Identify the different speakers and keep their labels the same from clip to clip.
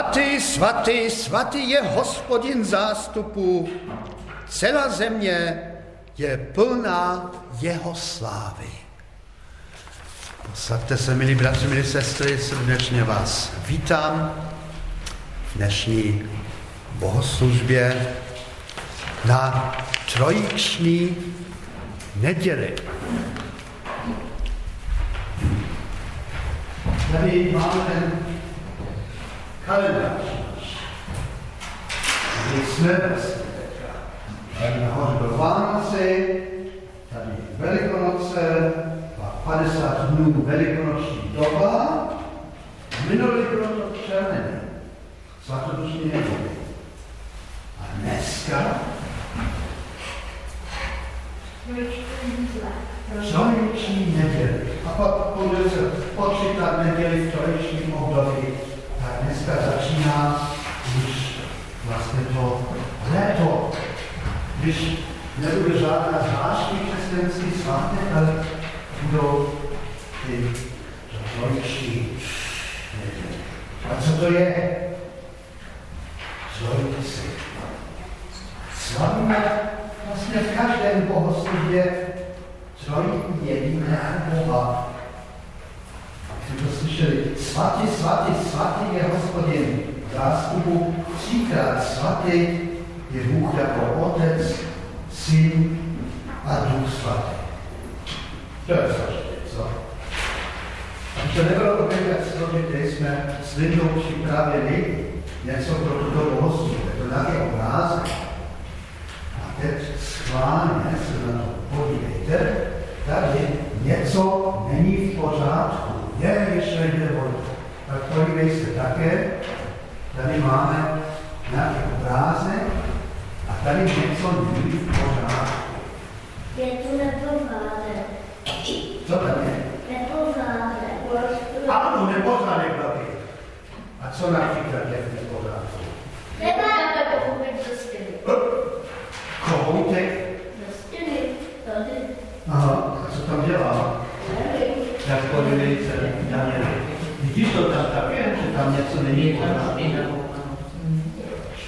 Speaker 1: Svatý, svatý, svatý je hospodin zástupu. Celá země je plná jeho slávy. Posaďte se, milí bratři, milí sestry, srdečně vás vítám v dnešní bohoslužbě na trojiční neděli. Tady máme kalendář. Tady jsme Tady nahoře byl Vánoce, tady Velikonoce, 50 dnů velikonoční doba, minulý bylo to červený, svatodušní neděli. A dneska Trojiční neděli. A pak bude se počítat neděli v trojičním období.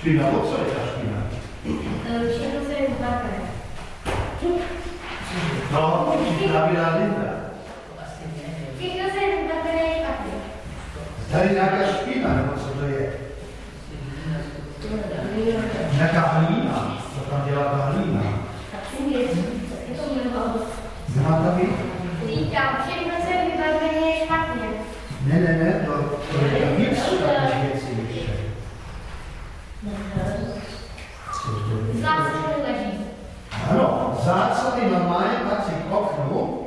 Speaker 1: Špina, o co je ta špina?
Speaker 2: Všechno se jim zbavuje.
Speaker 1: No, připravila Linda.
Speaker 2: Všechno se zbavuje špatně.
Speaker 1: Tady nějaká špina, nebo co to je? Nějaká hlína. Co tam dělá ta hlína?
Speaker 2: Taky věc. Je to mnoho.
Speaker 1: Nemá tam být?
Speaker 2: Říkám, všechno se jim zbavuje špatně.
Speaker 1: Ne, ne, ne, to, to je tam víc takových věcí ještě. Co to je?
Speaker 2: Zásady leží.
Speaker 1: Ano, záclony normálně patří k oknu.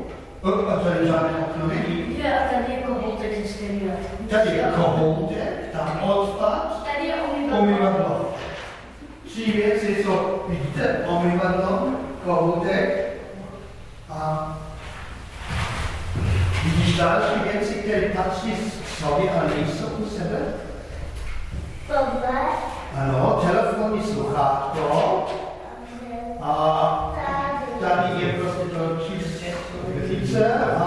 Speaker 1: O, A tady žádné okno není.
Speaker 2: Jo, a tady je kohoutek ze stěny.
Speaker 1: Tady je kohoutek, tam odpad,
Speaker 2: Tady je umyvadlo.
Speaker 1: umyvadlo. Tři věci, co vidíte, umyvadlo, kohoutek a vidíš další věci, které patří k sobě a nejsou u sebe?
Speaker 2: Tohle.
Speaker 1: Ano, telefonní sluchátko a tady je prostě to číslice a,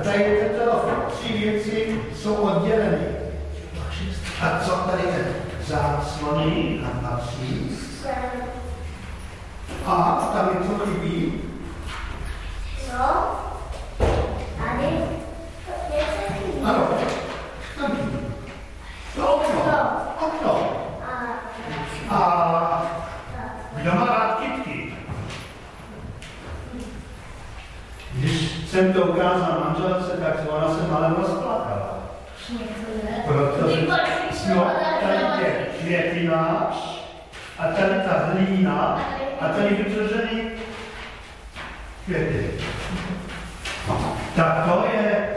Speaker 1: a tady je ten telefon. Tři věci jsou oddělené. A co tady je? Záclony a patří. A tam je co chybí.
Speaker 2: No. Tady. Něco chybí.
Speaker 1: Ano, tam chybí. To okno. Okno.
Speaker 2: A
Speaker 1: A kdo má rád kytky? Když jsem to ukázal manželce, tak ona se malem rozplakala. Protože no, tady je květinář a tady ta hlína a tady vytrženy květy. Tak to je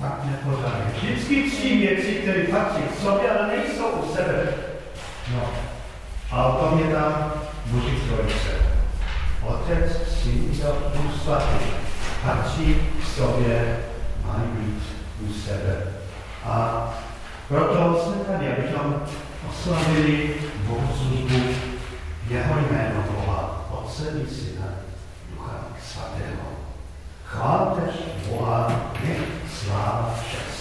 Speaker 1: fakt nepořádně. Vždycky tři věci, které patří k sobě, ale nejsou u sebe. No. A o tom je tam Boží trojice. Otec, Syn a Duch Svatý patří k sobě, mají být u sebe. A proto jsme tady, abychom oslavili bohoslužbu jeho jméno Boha, Otce i Syna, Ducha Svatého. Chváltež Boha, nech sláva čest.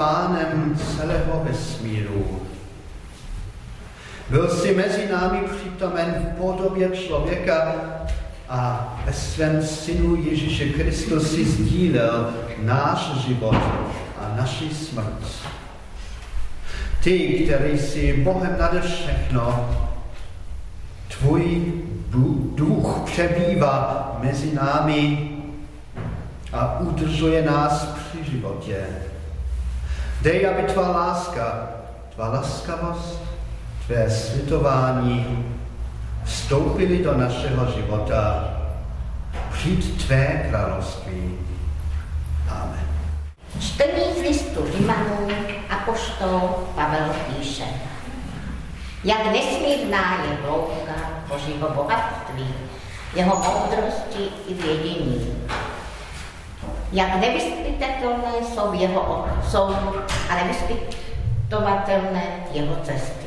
Speaker 1: Pánem celého vesmíru. Byl jsi mezi námi přítomen v podobě člověka a ve svém synu Ježíše Kristu si sdílel náš život a naši smrt. Ty, který jsi Bohem nade všechno, tvůj duch přebývá mezi námi a udržuje nás při životě. Dej, aby tvá láska, tvá laskavost, tvé slitování vstoupili do našeho života. Přijď tvé království. Amen.
Speaker 3: Čtení z listu Rimanů a poštol Pavel píše. Jak nesmírná je hloubka Božího bohatství, jeho moudrosti i vědění. Jak nevyspytatelné jsou jeho jsou a nevyspytovatelné jeho cesty.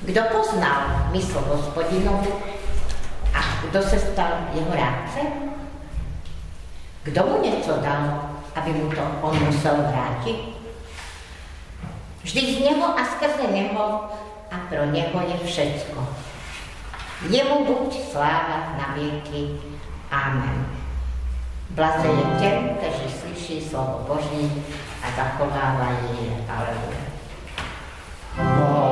Speaker 3: Kdo poznal mysl hospodinovu a kdo se stal jeho rádcem? Kdo mu něco dal, aby mu to on musel vrátit? Vždyť z něho a skrze něho a pro něho je všecko. Jemu buď sláva na věky. Amen. Blaze je těm, kteří slyší slovo Boží a zachovávají je. Aleluja. Mezi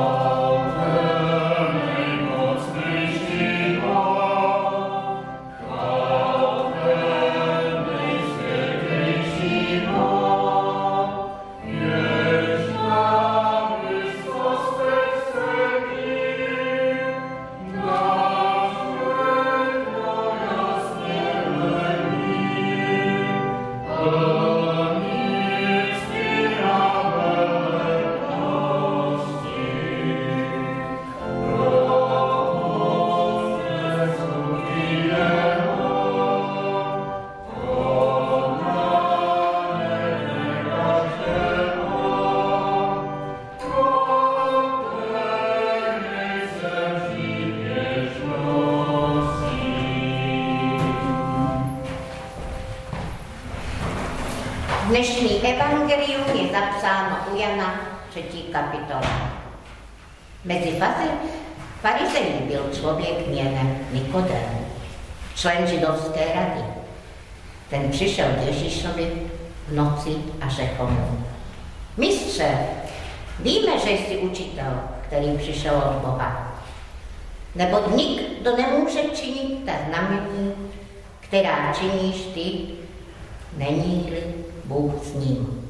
Speaker 3: přišel k Ježíšovi v noci a řekl mu, mistře, víme, že jsi učitel, který přišel od Boha. Nebo nikdo nemůže činit ta znamení, která činíš ty, není-li Bůh s ním.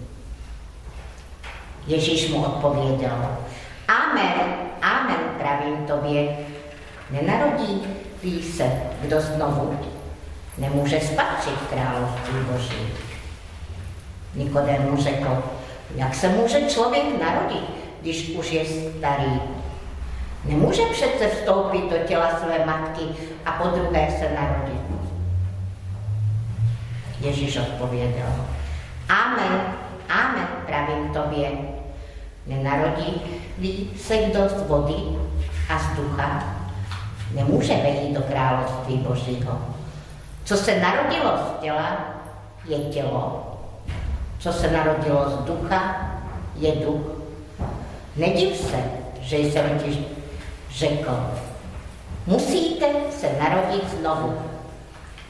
Speaker 3: Ježíš mu odpověděl, Amen, amen, pravím tobě, nenarodí se kdo znovu, nemůže spatřit království Boží. Nikodem mu řekl, jak se může člověk narodit, když už je starý? Nemůže přece vstoupit do těla své matky a po druhé se narodit. Ježíš odpověděl, Amen, amen, pravím tobě, nenarodí se kdo z vody a z ducha, nemůže vejít do království Božího. Co se narodilo z těla, je tělo. Co se narodilo z ducha, je duch. Nediv se, že jsem ti řekl, musíte se narodit znovu.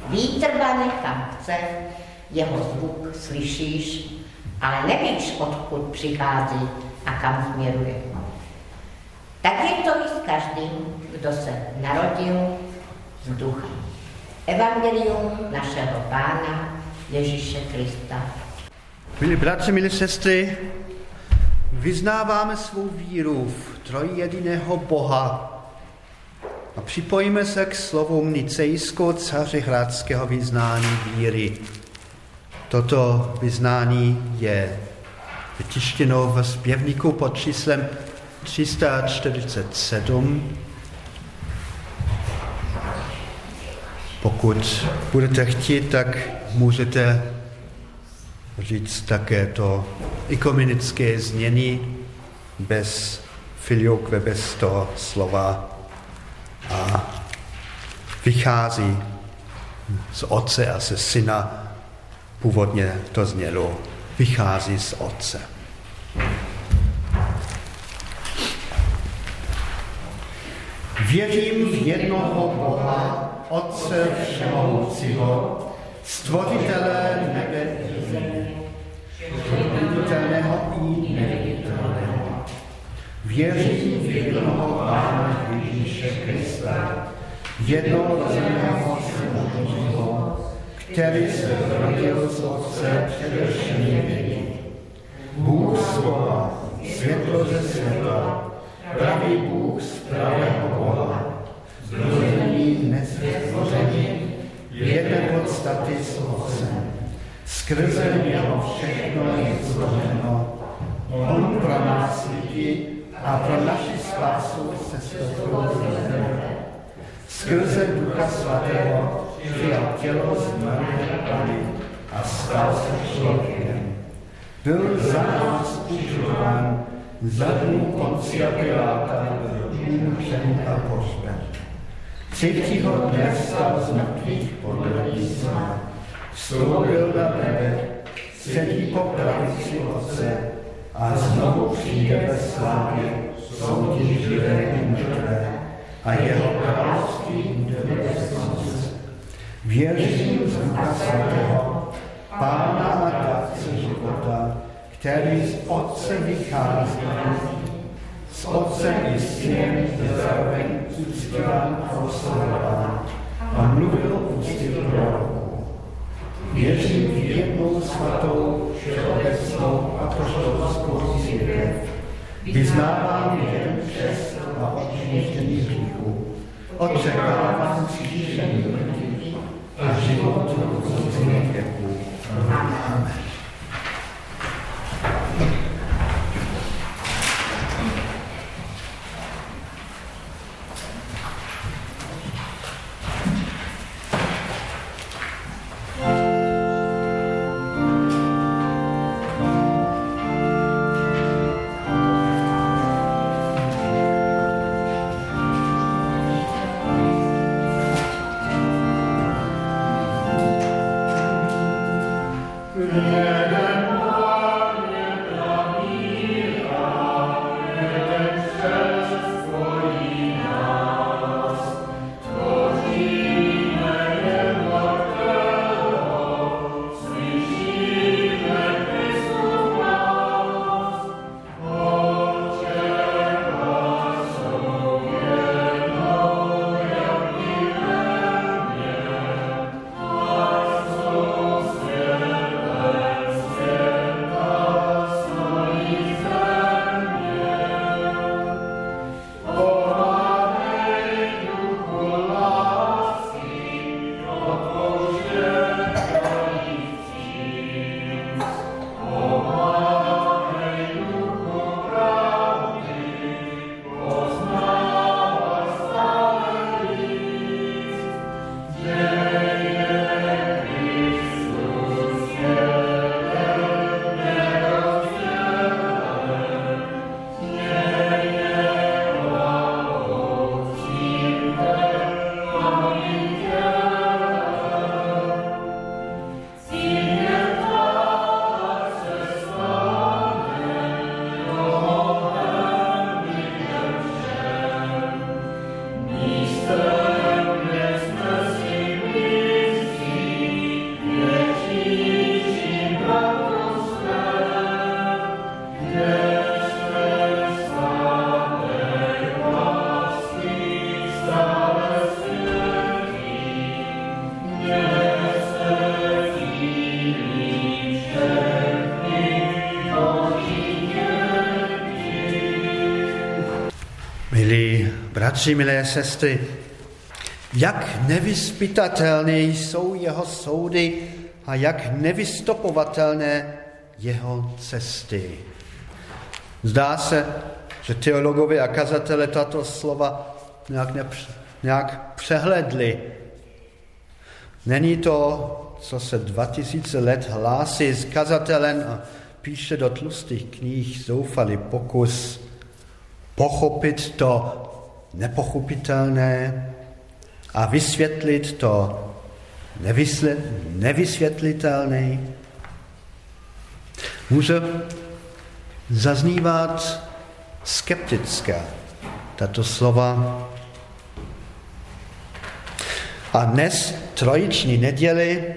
Speaker 3: Vítr vane kam chce, jeho zvuk slyšíš, ale nevíš, odkud přichází a kam směruje. Tak je to i s každým, kdo se narodil z ducha. Evangelium našeho Pána Ježíše Krista.
Speaker 1: Milí bratři, milí sestry, vyznáváme svou víru v trojjediného Boha a připojíme se k slovům nicejského cařihrádského vyznání víry. Toto vyznání je vytištěno v zpěvníku pod číslem 347. Pokud budete chtít, tak můžete říct také to ikomenické znění bez filiokve, bez toho slova a vychází z otce a ze syna. Původně to znělo vychází z Otce. Věřím v jednoho Boha, Otce Všemohoucího, Stvořitele nebe i země, viditelného i neviditelného. Věřím v jednoho Pána Ježíše Krista, jednorozeného Syna Božího, který se rodil z Otce především vědí. Bůh slova, světlo ze světla, pravý Bůh z pravého Boha, zrození nezstvoření, jedné podstaty s Otcem. Skrze něho všechno je stvořeno. On pro nás lidi a pro naši spásu se stoupil Skrze Ducha Svatého přijal tělo z Pady a stal se člověkem. Byl za nás ukřiván, za dnů Poncia Piláta, umučen a pohřben. Třetího dne vstal z mrtvých podle písma, vstoupil na nebe, sedí po pravici Otce a znovu přijde ve slávě soudit živé i mrtvé a jeho království bude bez konce. Věřím z Ducha Svatého, Pána a Dárce života, který z Otce vychází, s Otcem i Synem je zároveň uctíván a oslavován a mluvil ústy proroků. Věřím v jednou svatou, všeobecnou a poštolskou církev. Vyznávám jeden křest a odčištění hříchů. Očekávám křížení a život v věku. Amen. Bratři, milé sestry, jak nevyspytatelné jsou jeho soudy a jak nevystopovatelné jeho cesty. Zdá se, že teologové a kazatele tato slova nějak, nepř, nějak přehledli. Není to, co se 2000 let hlásí s kazatelem a píše do tlustých knih zoufalý pokus pochopit to nepochopitelné a vysvětlit to nevysvětlitelné. může zaznívat skeptická tato slova. A dnes, trojiční neděli,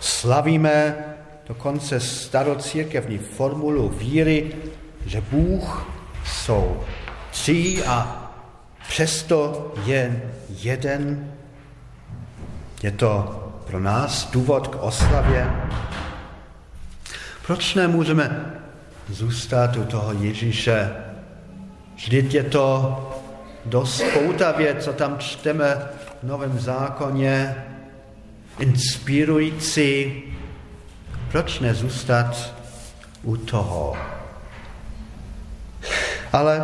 Speaker 1: slavíme dokonce starocírkevní formulu víry, že Bůh jsou tři a přesto jen jeden. Je to pro nás důvod k oslavě. Proč nemůžeme zůstat u toho Ježíše? Vždyť je to dost poutavě, co tam čteme v Novém zákoně, inspirující. Proč nezůstat u toho? Ale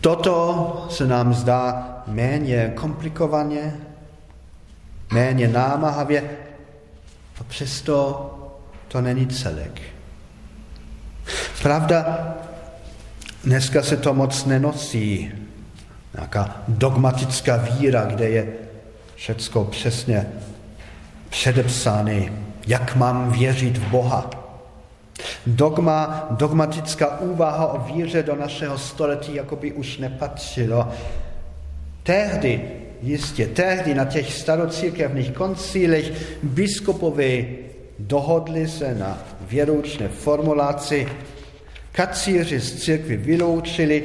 Speaker 1: toto se nám zdá méně komplikovaně, méně námahavě, a přesto to není celek. Pravda, dneska se to moc nenosí. Nějaká dogmatická víra, kde je všecko přesně předepsány, jak mám věřit v Boha. Dogma, dogmatická úvaha o víře do našeho století jako by už nepatřilo. Tehdy, jistě, tehdy na těch starocírkevných koncílech biskupové dohodli se na věroučné formulaci, kacíři z církvy vyloučili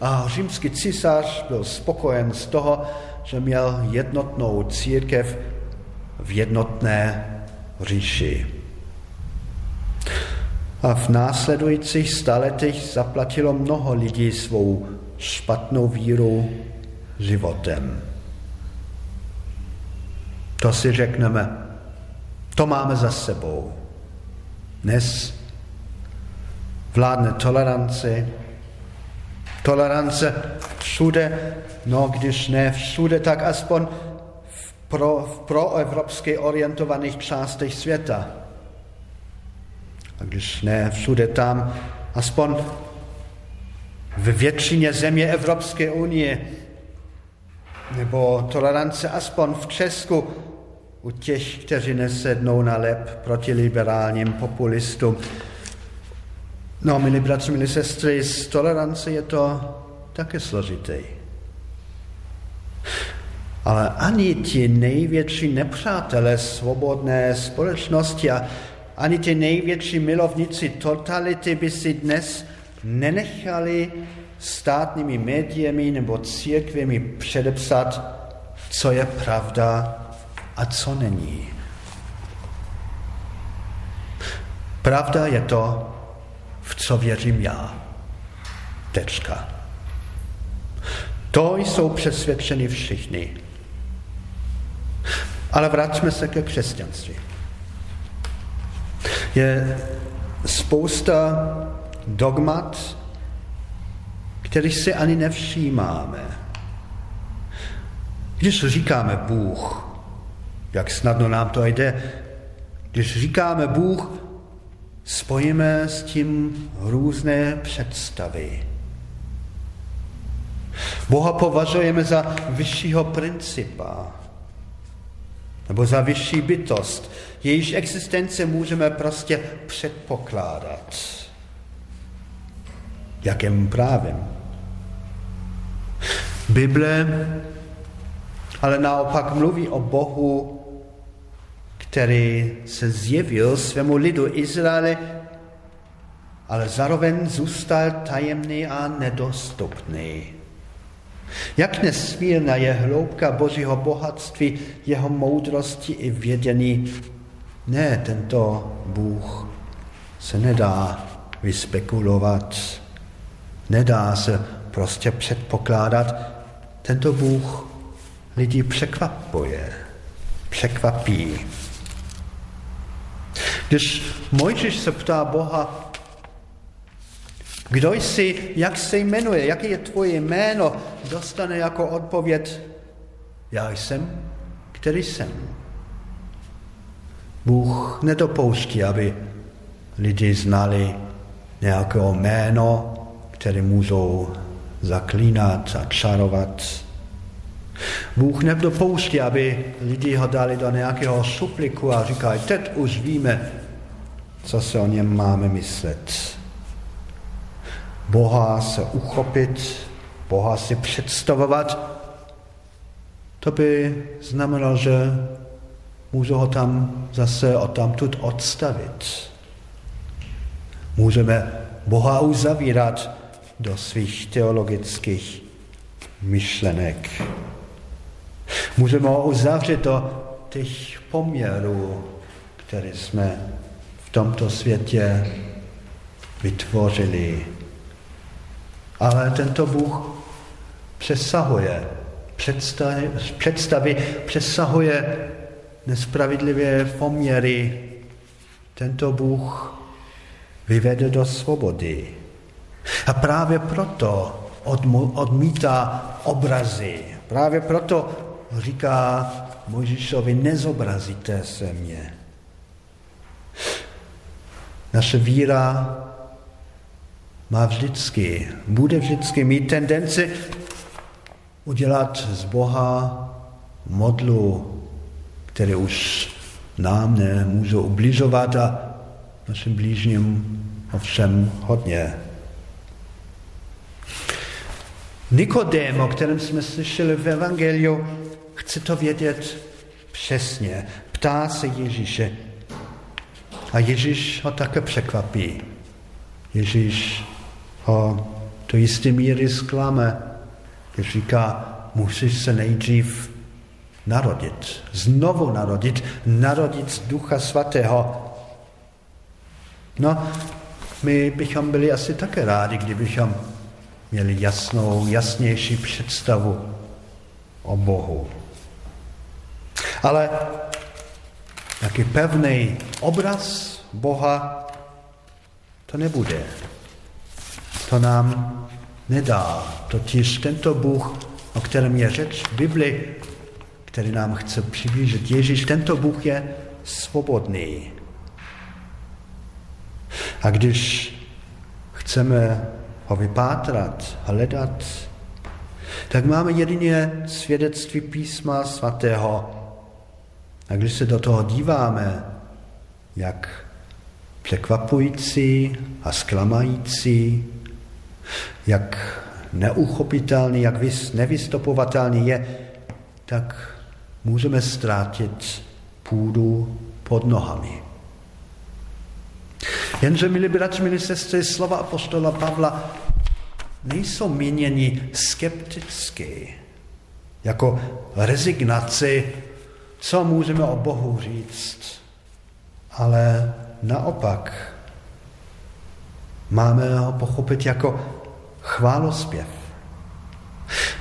Speaker 1: a římský císař byl spokojen z toho, že měl jednotnou církev v jednotné říši. A v následujících staletích zaplatilo mnoho lidí svou špatnou víru životem. To si řekneme, to máme za sebou. Dnes vládne tolerance, tolerance všude, no když ne všude, tak aspoň v, pro, orientovaných částech světa. A když ne všude tam, aspoň v většině země Evropské unie, nebo tolerance aspoň v Česku u těch, kteří nesednou na lep proti liberálním populistům. No, milí bratři, milí sestry, z tolerance je to také složitý. Ale ani ti největší nepřátelé svobodné společnosti a ani ti největší milovníci totality by si dnes nenechali státními médiemi nebo církvěmi předepsat, co je pravda a co není. Pravda je to, v co věřím já. Tečka. To jsou přesvědčeni všichni. Ale vraťme se ke křesťanství. Je spousta dogmat, kterých si ani nevšímáme. Když říkáme Bůh, jak snadno nám to jde, když říkáme Bůh, spojíme s tím různé představy. Boha považujeme za vyššího principa nebo za vyšší bytost. Jejíž existence můžeme prostě předpokládat. Jakým právem? Bible ale naopak mluví o Bohu, který se zjevil svému lidu Izraele, ale zároveň zůstal tajemný a nedostupný. Jak nesmírná je hloubka Božího bohatství, jeho moudrosti i vědění. Ne, tento Bůh se nedá vyspekulovat, nedá se prostě předpokládat. Tento Bůh lidi překvapuje, překvapí. Když Mojžíš se ptá Boha, kdo jsi, jak se jmenuje, jaké je tvoje jméno, dostane jako odpověď, já jsem, který jsem. Bůh nedopouští, aby lidi znali nějaké jméno, které můžou zaklínat a čarovat. Bůh nedopouští, aby lidi ho dali do nějakého supliku a říkají, teď už víme, co se o něm máme myslet. Boha se uchopit, Boha si představovat, to by znamenalo, že můžu ho tam zase odtamtud odstavit. Můžeme Boha uzavírat do svých teologických myšlenek. Můžeme ho uzavřít do těch poměrů, které jsme v tomto světě vytvořili. Ale tento Bůh přesahuje představy, představy přesahuje nespravedlivé poměry. Tento Bůh vyvede do svobody. A právě proto odmítá obrazy. Právě proto říká Mojžíšovi, nezobrazíte se mě. Naše víra má vždycky, bude vždycky mít tendenci udělat z Boha modlu, který už nám nemůže ubližovat a našim blížním ovšem hodně. Nikodém, o kterém jsme slyšeli v Evangeliu, chce to vědět přesně. Ptá se Ježíše. A Ježíš ho také překvapí. Ježíš ho do jisté míry zklame když říká, musíš se nejdřív narodit, znovu narodit, narodit z Ducha Svatého. No, my bychom byli asi také rádi, kdybychom měli jasnou, jasnější představu o Bohu. Ale jaký pevný obraz Boha to nebude. To nám nedá. Totiž tento Bůh, o kterém je řeč v Bibli, který nám chce přiblížit Ježíš, tento Bůh je svobodný. A když chceme ho vypátrat, hledat, tak máme jedině svědectví písma svatého. A když se do toho díváme, jak překvapující a zklamající jak neuchopitelný, jak nevystopovatelný je, tak můžeme ztrátit půdu pod nohami. Jenže, milí bratři, milí sestry, slova apostola Pavla nejsou míněni skepticky, jako rezignaci, co můžeme o Bohu říct, ale naopak máme ho pochopit jako chválospěv.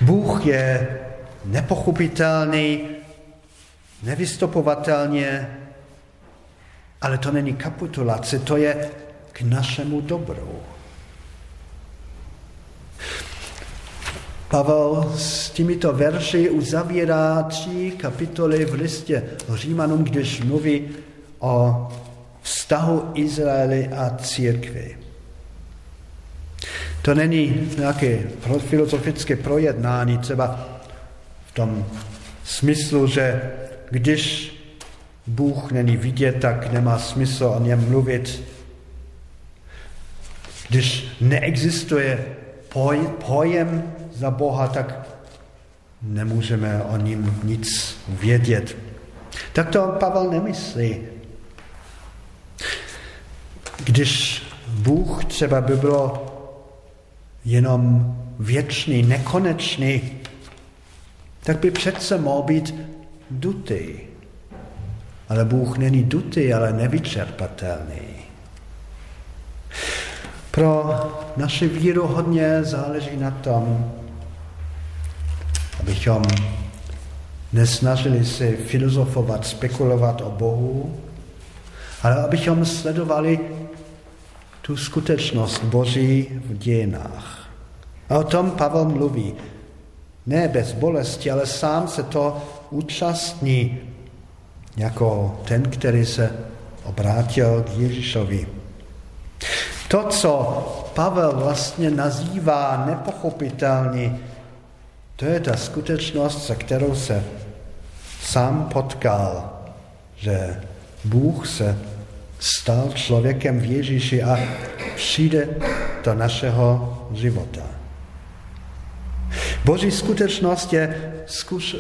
Speaker 1: Bůh je nepochopitelný, nevystopovatelně, ale to není kapitulace, to je k našemu dobru. Pavel s těmito verši uzavírá tři kapitoly v listě Římanům, když mluví o vztahu Izraeli a církvi. To není nějaké filozofické projednání, třeba v tom smyslu, že když Bůh není vidět, tak nemá smysl o něm mluvit. Když neexistuje poj, pojem za Boha, tak nemůžeme o ním nic vědět. Tak to Pavel nemyslí. Když Bůh třeba by bylo jenom věčný, nekonečný, tak by přece mohl být dutý. Ale Bůh není dutý, ale nevyčerpatelný. Pro naši víru hodně záleží na tom, abychom nesnažili se filozofovat, spekulovat o Bohu, ale abychom sledovali tu skutečnost Boží v dějinách. A o tom Pavel mluví. Ne bez bolesti, ale sám se to účastní jako ten, který se obrátil k Ježíšovi. To, co Pavel vlastně nazývá nepochopitelný, To je ta skutečnost, se kterou se sám potkal, že Bůh se stal člověkem v Ježíši a přijde do našeho života. Boží skutečnost je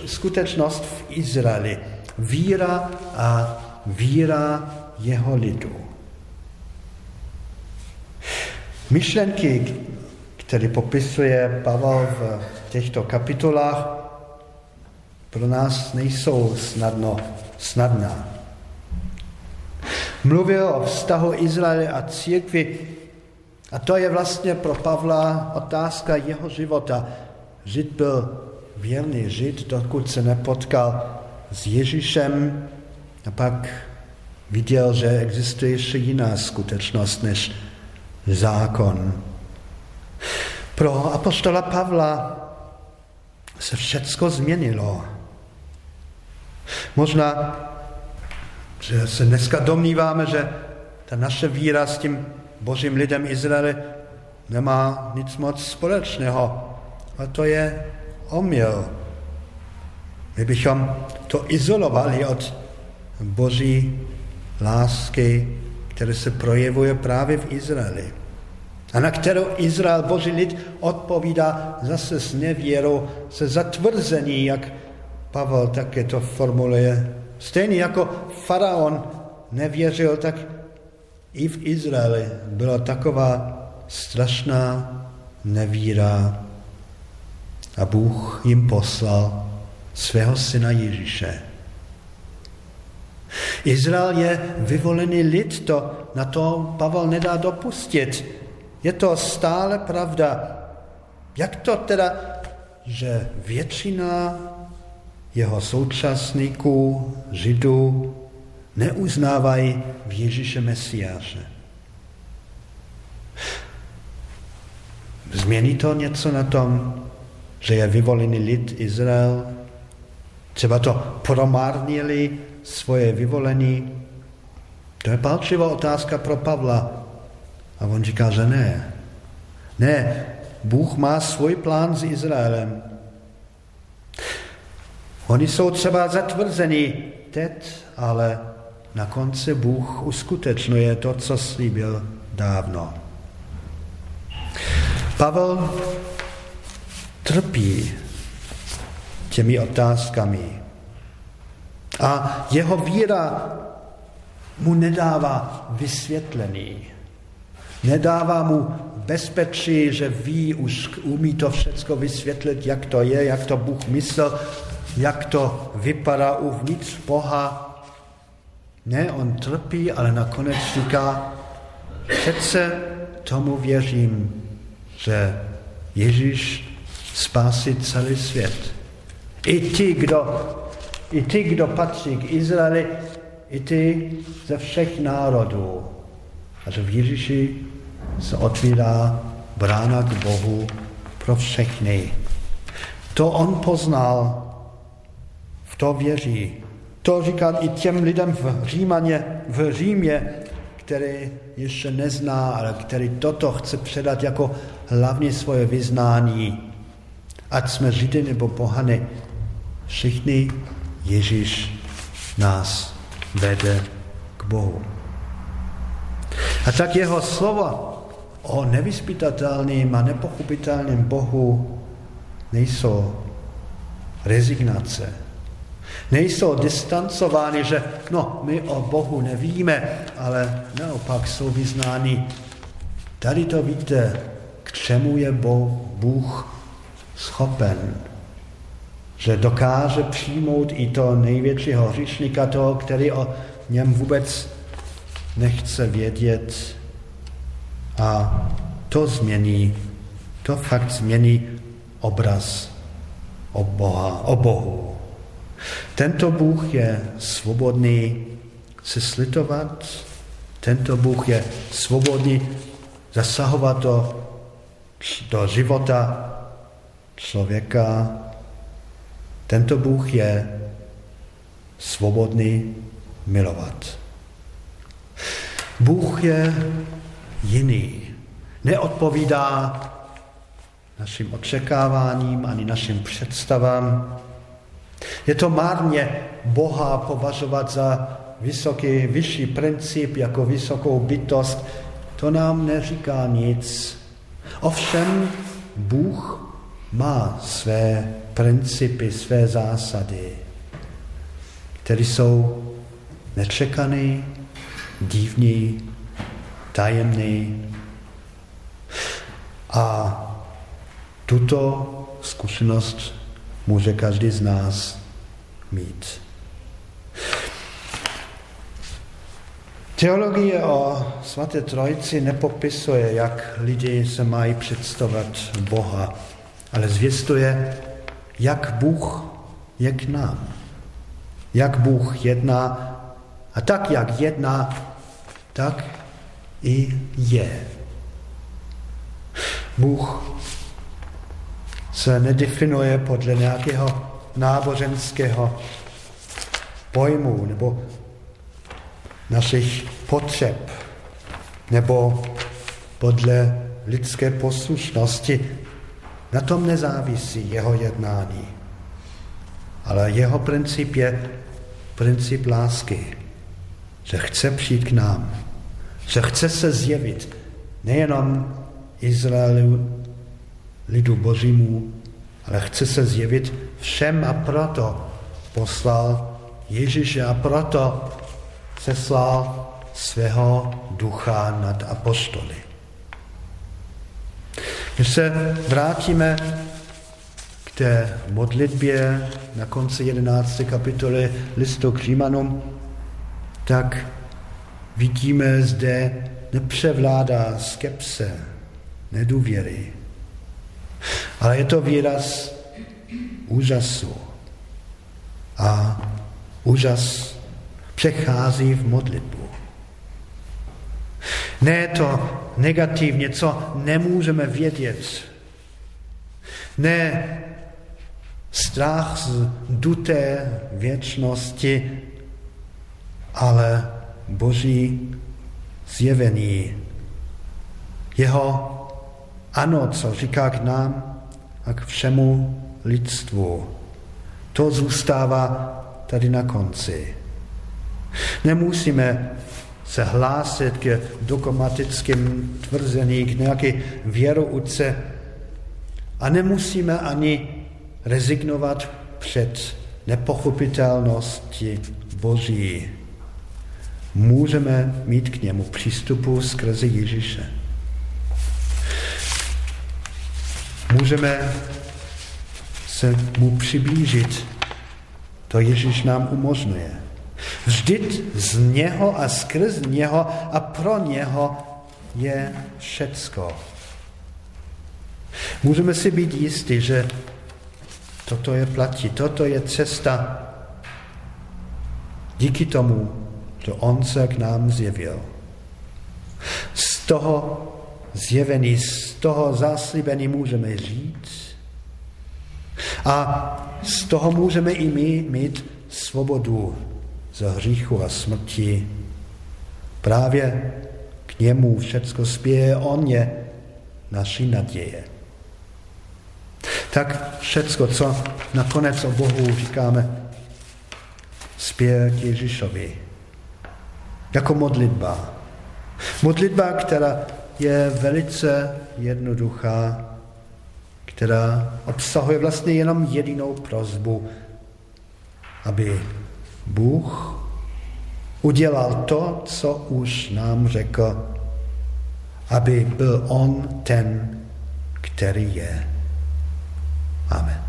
Speaker 1: skutečnost v Izraeli. Víra a víra jeho lidu. Myšlenky, které popisuje Pavel v těchto kapitolách, pro nás nejsou snadno, snadná. Mluvil o vztahu Izraele a církvi a to je vlastně pro Pavla otázka jeho života. Žid byl věrný žid, dokud se nepotkal s Ježíšem a pak viděl, že existuje ještě jiná skutečnost než zákon. Pro apostola Pavla se všecko změnilo. Možná, že se dneska domníváme, že ta naše víra s tím božím lidem Izraele nemá nic moc společného. A to je omyl. My bychom to izolovali od boží lásky, které se projevuje právě v Izraeli. A na kterou Izrael, boží lid, odpovídá zase s nevěrou, se zatvrzení, jak Pavel také to formuluje. Stejně jako faraon nevěřil, tak i v Izraeli byla taková strašná nevíra. A Bůh jim poslal svého syna Ježíše. Izrael je vyvolený lid, to na to Pavel nedá dopustit. Je to stále pravda. Jak to teda, že většina jeho současníků, židů, neuznávají v Ježíše Mesiáše? Změní to něco na tom, že je vyvolený lid Izrael? Třeba to promárnili svoje vyvolení? To je palčivá otázka pro Pavla. A on říká, že ne. Ne, Bůh má svůj plán s Izraelem. Oni jsou třeba zatvrzení teď, ale na konci Bůh uskutečňuje to, co slíbil dávno. Pavel trpí těmi otázkami. A jeho víra mu nedává vysvětlení. Nedává mu bezpečí, že ví, už umí to všechno vysvětlit, jak to je, jak to Bůh myslel, jak to vypadá uvnitř Boha. Ne, on trpí, ale nakonec říká, přece tomu věřím, že Ježíš spásí celý svět. I ti, kdo, i ti, kdo patří k Izraeli, i ty ze všech národů. A že v Ježíši se otvírá brána k Bohu pro všechny. To on poznal, to věří. To říká i těm lidem v Římaně, v Římě, který ještě nezná, ale který toto chce předat jako hlavní svoje vyznání. Ať jsme Židy nebo Pohany, všichni Ježíš nás vede k Bohu. A tak jeho slova o nevyspytatelném a nepochopitelném Bohu nejsou rezignace. Nejsou distancovány, že no, my o Bohu nevíme, ale naopak jsou vyznány. Tady to víte, k čemu je Bůh schopen. Že dokáže přijmout i to největšího hřišníka, toho, který o něm vůbec nechce vědět. A to změní, to fakt změní obraz o, Boha, o Bohu. Tento Bůh je svobodný se slitovat, tento Bůh je svobodný zasahovat do, do života člověka. Tento Bůh je svobodný milovat. Bůh je jiný. Neodpovídá našim očekáváním ani našim představám. Je to márně Boha považovat za vysoký, vyšší princip jako vysokou bytost, to nám neříká nic. Ovšem Bůh má své principy, své zásady, které jsou nečekaný, divný, tajemný. A tuto zkušenost může každý z nás mít. Teologie o svaté trojici nepopisuje, jak lidi se mají představovat Boha, ale zvěstuje, jak Bůh je k nám. Jak Bůh jedná a tak, jak jedná, tak i je. Bůh se nedefinuje podle nějakého náboženského pojmu nebo našich potřeb nebo podle lidské poslušnosti. Na tom nezávisí jeho jednání. Ale jeho princip je princip lásky, že chce přijít k nám, že chce se zjevit nejenom Izraelu, lidu božímu, ale chce se zjevit všem a proto poslal Ježíše a proto seslal svého ducha nad apostoly. Když se vrátíme k té modlitbě na konci 11. kapitoly listu k Římanům, tak vidíme zde nepřevládá skepse, nedůvěry. Ale je to výraz úžasu. A úžas přechází v modlitbu. Ne to negativně, co nemůžeme vědět. Ne strach z duté věčnosti, ale boží zjevení. Jeho ano, co říká k nám a k všemu lidstvu. To zůstává tady na konci. Nemusíme se hlásit k dogmatickým tvrzení, k nějaké věrouce a nemusíme ani rezignovat před nepochopitelnosti Boží. Můžeme mít k němu přístupu skrze Ježíše. Můžeme se mu přiblížit. To Ježíš nám umožňuje. Vždyť z něho a skrz něho a pro něho je všecko. Můžeme si být jistí, že toto je platí, toto je cesta díky tomu, že on se k nám zjevil. Z toho zjevení, toho zaslíbení můžeme říct a z toho můžeme i my mít svobodu za hříchu a smrti. Právě k němu všecko spěje, on je naší naděje. Tak všecko, co nakonec o Bohu říkáme, spěje k Ježíšovi. Jako modlitba. Modlitba, která je velice jednoduchá, která obsahuje vlastně jenom jedinou prozbu, aby Bůh udělal to, co už nám řekl, aby byl On ten, který je. Amen.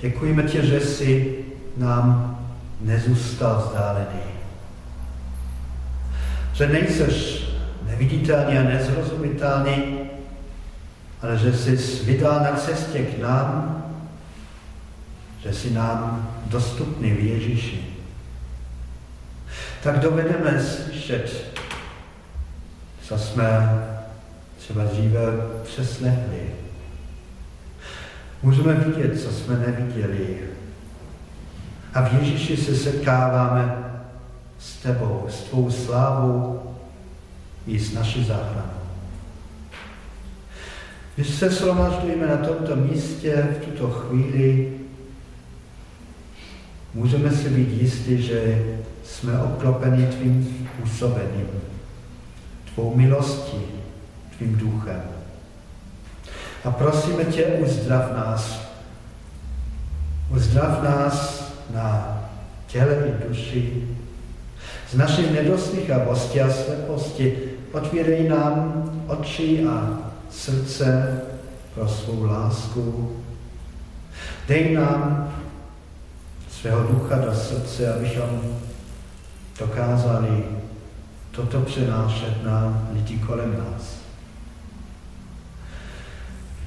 Speaker 1: Děkujeme tě, že jsi nám nezůstal vzdálený. Že nejseš neviditelný a nezrozumitelný, ale že jsi vydal na cestě k nám, že jsi nám dostupný v Ježíši. Tak dovedeme slyšet, co jsme třeba dříve přeslechli. Můžeme vidět, co jsme neviděli. A v Ježíši se setkáváme s tebou, s tvou slávou i s naší záchranou. Když se shromažďujeme na tomto místě v tuto chvíli, můžeme si být jistí, že jsme obklopeni tvým působením, tvou milostí, tvým duchem. A prosíme tě, uzdrav nás. Uzdrav nás na těle i duši. Z naší nedoslýchavosti a sleposti otvírej nám oči a srdce pro svou lásku. Dej nám svého ducha do srdce, abychom dokázali toto přenášet na lidi kolem nás.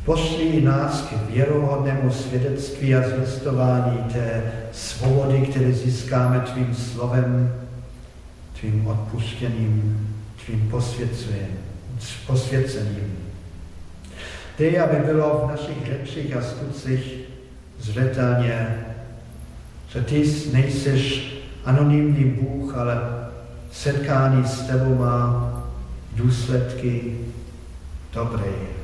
Speaker 1: Pošli nás k věrohodnému svědectví a zvěstování té svobody, které získáme tvým slovem, tvým odpuštěním, tvým posvěcením. Dej, aby bylo v našich řečích a skutcích zřetelně, že ty nejseš anonymní Bůh, ale setkání s tebou má důsledky dobré.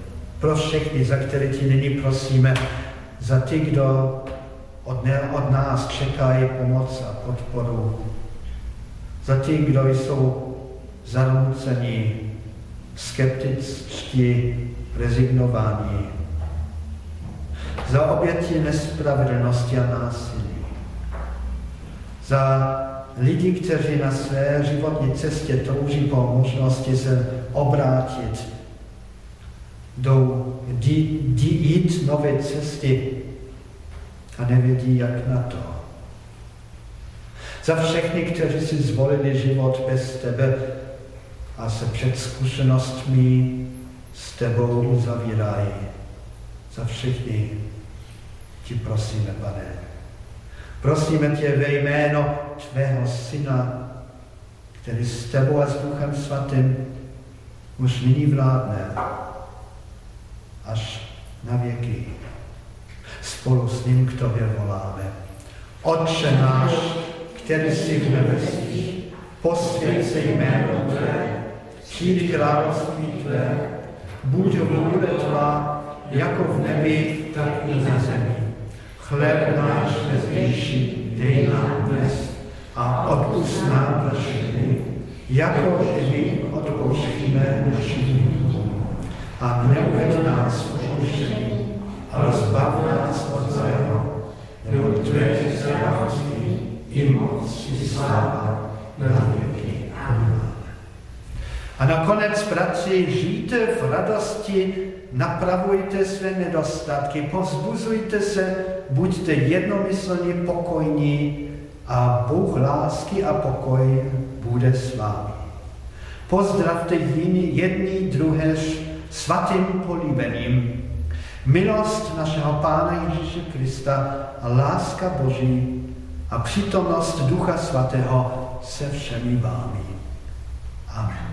Speaker 1: Pro všechny, za které ti nyní prosíme, za ty, kdo od, ne, od nás čekají pomoc a podporu, za ty, kdo jsou zarmuceni, skeptičtí, rezignování, za oběti nespravedlnosti a násilí, za lidi, kteří na své životní cestě touží po možnosti se obrátit, do jít nové cesty a nevědí, jak na to. Za všechny, kteří si zvolili život bez tebe a se před zkušenostmi s tebou uzavírají. Za všechny ti prosíme, pane. Prosíme tě ve jméno tvého syna, který s tebou a s Duchem svatým už nyní vládne až na věky. Spolu s ním k tobě voláme. Otče náš, který jsi v nebesích, posvěd se jméno Tvé, přijď království Tvé, buď vůle tvá, jako v nebi, tak i na zemi. Chléb náš dnešní dej nám dnes a odpust nám naše dny, jako i my odpouštíme našim a neuved nás v pokušení, ale zbav nás od zlého, nebo Tvé království i moc i sláva na věky. Amen. A nakonec, bratři, žijte v radosti, napravujte své nedostatky, pozbuzujte se, buďte jednomyslně pokojní a Bůh lásky a pokoj bude s vámi. Pozdravte jiný, jedný druhé svatým políbením. Milost našeho Pána Ježíše Krista a láska Boží a přítomnost Ducha Svatého se všemi vámi. Amen.